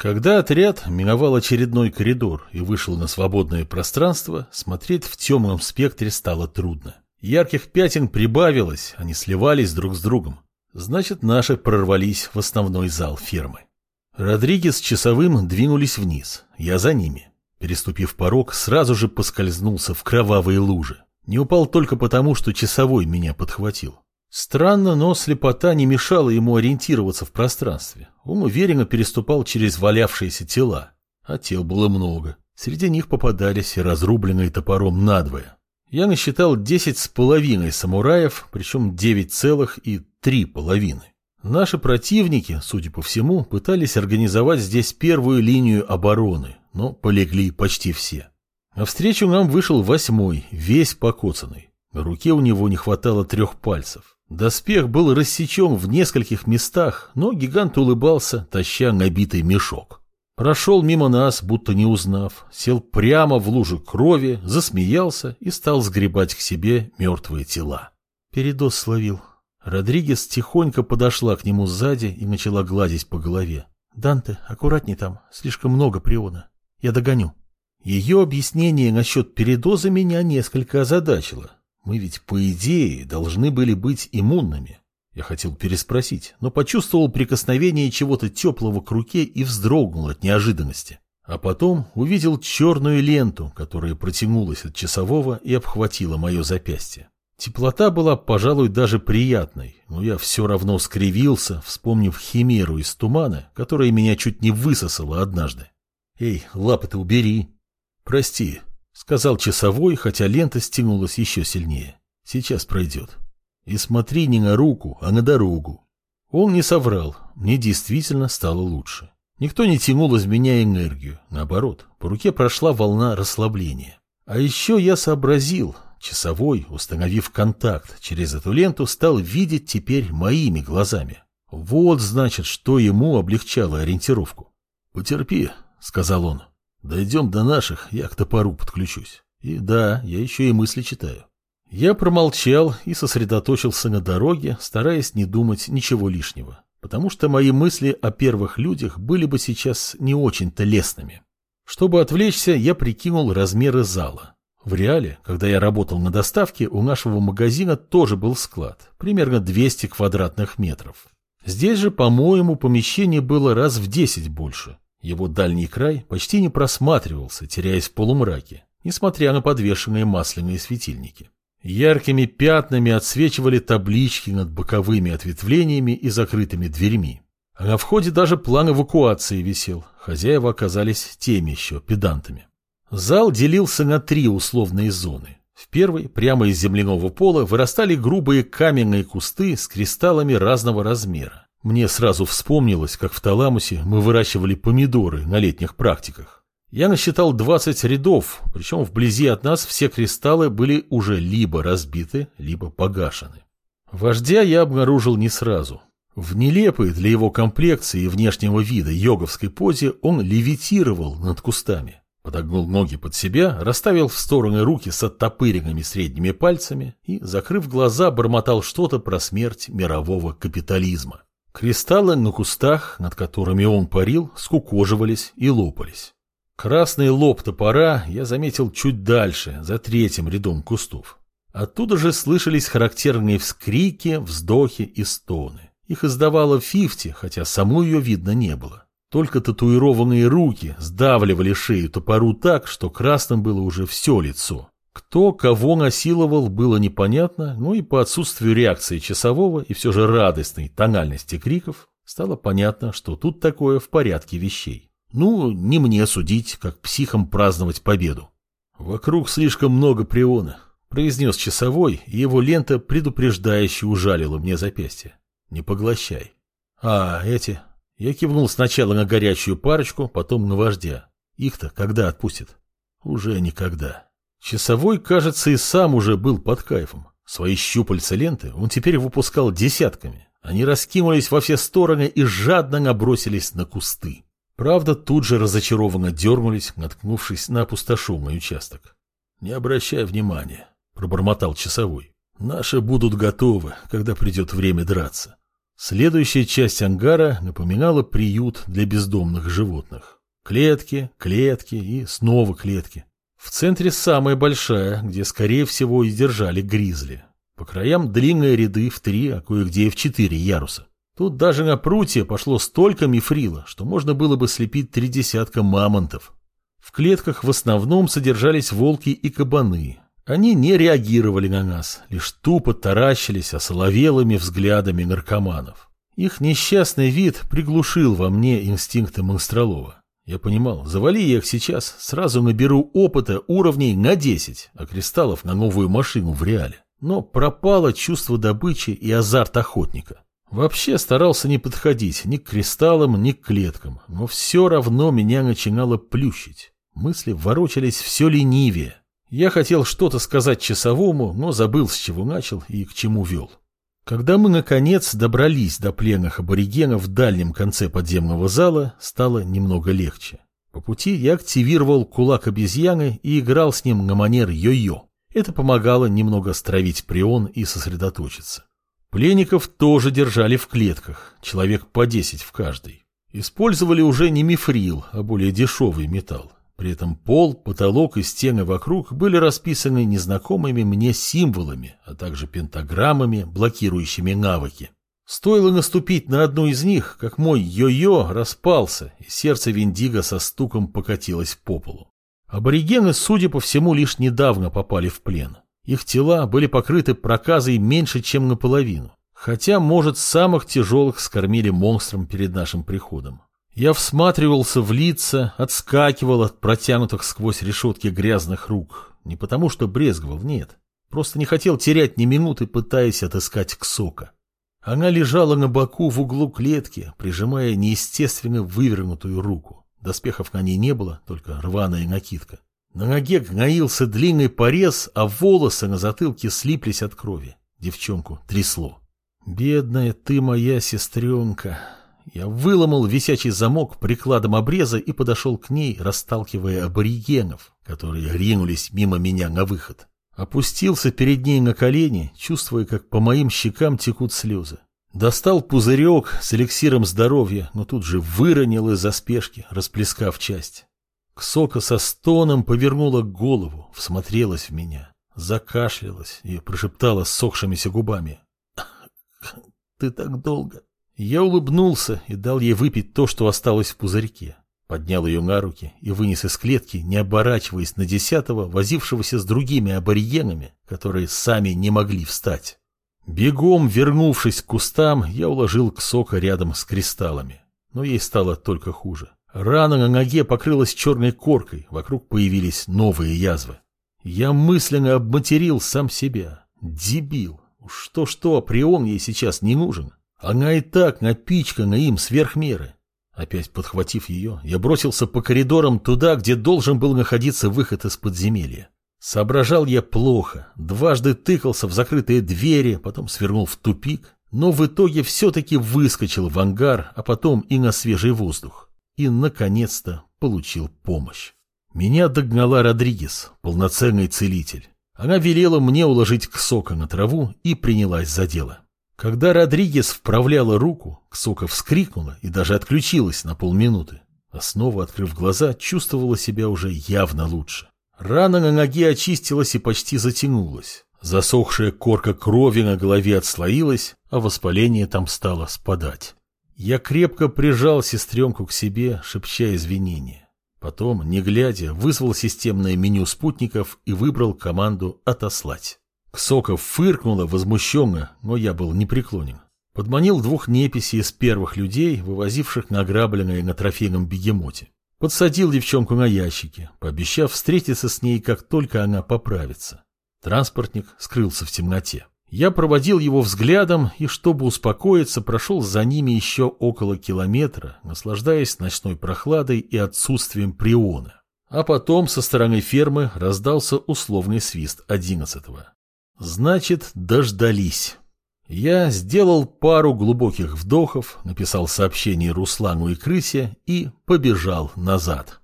Когда отряд миновал очередной коридор и вышел на свободное пространство, смотреть в темном спектре стало трудно. Ярких пятен прибавилось, они сливались друг с другом. Значит, наши прорвались в основной зал фермы. Родригес с часовым двинулись вниз, я за ними. Переступив порог, сразу же поскользнулся в кровавые лужи. Не упал только потому, что часовой меня подхватил. Странно, но слепота не мешала ему ориентироваться в пространстве. Он уверенно переступал через валявшиеся тела. А тел было много. Среди них попадались и разрубленные топором надвое. Я насчитал десять с половиной самураев, причем девять целых и три половины. Наши противники, судя по всему, пытались организовать здесь первую линию обороны, но полегли почти все. На встречу нам вышел восьмой, весь покоцанный. На руке у него не хватало трех пальцев. Доспех был рассечен в нескольких местах, но гигант улыбался, таща набитый мешок. Прошел мимо нас, будто не узнав, сел прямо в лужу крови, засмеялся и стал сгребать к себе мертвые тела. Передоз словил. Родригес тихонько подошла к нему сзади и начала гладить по голове. «Данте, аккуратней там, слишком много приона. Я догоню». Ее объяснение насчет передоза меня несколько озадачило. Мы ведь, по идее, должны были быть иммунными. Я хотел переспросить, но почувствовал прикосновение чего-то теплого к руке и вздрогнул от неожиданности. А потом увидел черную ленту, которая протянулась от часового и обхватила мое запястье. Теплота была, пожалуй, даже приятной, но я все равно скривился, вспомнив химеру из тумана, которая меня чуть не высосала однажды. «Эй, лапы-то убери!» «Прости», — сказал часовой, хотя лента стянулась еще сильнее. «Сейчас пройдет. И смотри не на руку, а на дорогу». Он не соврал, мне действительно стало лучше. Никто не тянул из меня энергию, наоборот, по руке прошла волна расслабления. А еще я сообразил, часовой, установив контакт через эту ленту, стал видеть теперь моими глазами. Вот, значит, что ему облегчало ориентировку. «Потерпи», — сказал он, Дойдем до наших, я к топору подключусь. И да, я еще и мысли читаю. Я промолчал и сосредоточился на дороге, стараясь не думать ничего лишнего, потому что мои мысли о первых людях были бы сейчас не очень-то лестными. Чтобы отвлечься, я прикинул размеры зала. В реале, когда я работал на доставке, у нашего магазина тоже был склад, примерно 200 квадратных метров. Здесь же, по-моему, помещение было раз в 10 больше, его дальний край почти не просматривался, теряясь в полумраке, несмотря на подвешенные масляные светильники. Яркими пятнами отсвечивали таблички над боковыми ответвлениями и закрытыми дверьми. А на входе даже план эвакуации висел. Хозяева оказались теми еще педантами. Зал делился на три условные зоны. В первой, прямо из земляного пола, вырастали грубые каменные кусты с кристаллами разного размера. Мне сразу вспомнилось, как в Таламусе мы выращивали помидоры на летних практиках. Я насчитал 20 рядов, причем вблизи от нас все кристаллы были уже либо разбиты, либо погашены. Вождя я обнаружил не сразу. В нелепой для его комплекции и внешнего вида йоговской позе он левитировал над кустами. Подогнул ноги под себя, расставил в стороны руки с оттопыренными средними пальцами и, закрыв глаза, бормотал что-то про смерть мирового капитализма. Кристаллы на кустах, над которыми он парил, скукоживались и лопались. Красный лоб топора я заметил чуть дальше, за третьим рядом кустов. Оттуда же слышались характерные вскрики, вздохи и стоны. Их издавала Фифти, хотя саму ее видно не было. Только татуированные руки сдавливали шею топору так, что красным было уже все лицо. Кто кого насиловал, было непонятно, но и по отсутствию реакции часового и все же радостной тональности криков стало понятно, что тут такое в порядке вещей. Ну, не мне судить, как психам праздновать победу. Вокруг слишком много приона, произнес часовой, и его лента предупреждающе ужалила мне запястье. Не поглощай. А, эти... Я кивнул сначала на горячую парочку, потом на вождя. Их-то когда отпустят? Уже никогда. Часовой, кажется, и сам уже был под кайфом. Свои щупальца ленты он теперь выпускал десятками. Они раскинулись во все стороны и жадно набросились на кусты. Правда, тут же разочарованно дернулись, наткнувшись на опустошенный участок. «Не обращай внимания», — пробормотал часовой. «Наши будут готовы, когда придет время драться». Следующая часть ангара напоминала приют для бездомных животных. Клетки, клетки и снова клетки. В центре самая большая, где, скорее всего, и держали гризли. По краям длинные ряды в три, а кое-где и в четыре яруса. Тут даже на прутье пошло столько мифрила, что можно было бы слепить три десятка мамонтов. В клетках в основном содержались волки и кабаны. Они не реагировали на нас, лишь тупо таращились осоловелыми взглядами наркоманов. Их несчастный вид приглушил во мне инстинкты монстролова. Я понимал, завали я их сейчас, сразу наберу опыта уровней на 10, а кристаллов на новую машину в реале. Но пропало чувство добычи и азарт охотника. Вообще старался не подходить ни к кристаллам, ни к клеткам, но все равно меня начинало плющить. Мысли ворочались все ленивее. Я хотел что-то сказать часовому, но забыл, с чего начал и к чему вел. Когда мы, наконец, добрались до пленных аборигенов в дальнем конце подземного зала, стало немного легче. По пути я активировал кулак обезьяны и играл с ним на манер йо-йо. Это помогало немного стравить прион и сосредоточиться. Пленников тоже держали в клетках, человек по 10 в каждой. Использовали уже не мифрил, а более дешевый металл. При этом пол, потолок и стены вокруг были расписаны незнакомыми мне символами, а также пентаграммами, блокирующими навыки. Стоило наступить на одну из них, как мой йо-йо распался, и сердце Виндиго со стуком покатилось по полу. Аборигены, судя по всему, лишь недавно попали в плен. Их тела были покрыты проказой меньше, чем наполовину. Хотя, может, самых тяжелых скормили монстрам перед нашим приходом. Я всматривался в лица, отскакивал от протянутых сквозь решетки грязных рук. Не потому, что брезговал, нет. Просто не хотел терять ни минуты, пытаясь отыскать Ксока. Она лежала на боку в углу клетки, прижимая неестественно вывернутую руку. Доспехов на ней не было, только рваная накидка. На ноге гноился длинный порез, а волосы на затылке слиплись от крови. Девчонку трясло. «Бедная ты моя сестренка!» Я выломал висячий замок прикладом обреза и подошел к ней, расталкивая аборигенов, которые ринулись мимо меня на выход. Опустился перед ней на колени, чувствуя, как по моим щекам текут слезы. Достал пузырек с эликсиром здоровья, но тут же выронил из-за спешки, расплескав часть. Ксока со стоном повернула голову, всмотрелась в меня, закашлялась и прошептала сохшимися губами. «Ты так долго!» Я улыбнулся и дал ей выпить то, что осталось в пузырьке. Поднял ее на руки и вынес из клетки, не оборачиваясь на десятого, возившегося с другими аборигенами, которые сами не могли встать. Бегом, вернувшись к кустам, я уложил Ксока рядом с кристаллами. Но ей стало только хуже. Рана на ноге покрылась черной коркой, вокруг появились новые язвы. Я мысленно обматерил сам себя. Дебил. Что-что, прион ей сейчас не нужен. Она и так напичкана им сверх меры. Опять подхватив ее, я бросился по коридорам туда, где должен был находиться выход из подземелья. Соображал я плохо, дважды тыкался в закрытые двери, потом свернул в тупик, но в итоге все-таки выскочил в ангар, а потом и на свежий воздух и, наконец-то, получил помощь. Меня догнала Родригес, полноценный целитель. Она велела мне уложить Ксока на траву и принялась за дело. Когда Родригес вправляла руку, Ксока вскрикнула и даже отключилась на полминуты. А снова, открыв глаза, чувствовала себя уже явно лучше. Рана на ноге очистилась и почти затянулась. Засохшая корка крови на голове отслоилась, а воспаление там стало спадать. Я крепко прижал сестренку к себе, шепча извинения. Потом, не глядя, вызвал системное меню спутников и выбрал команду «Отослать». Ксоков фыркнула возмущенно, но я был непреклонен. Подманил двух неписей из первых людей, вывозивших награбленное на трофейном бегемоте. Подсадил девчонку на ящики, пообещав встретиться с ней, как только она поправится. Транспортник скрылся в темноте. Я проводил его взглядом и, чтобы успокоиться, прошел за ними еще около километра, наслаждаясь ночной прохладой и отсутствием приона. А потом со стороны фермы раздался условный свист одиннадцатого. Значит, дождались. Я сделал пару глубоких вдохов, написал сообщение Руслану и Крысе и побежал назад.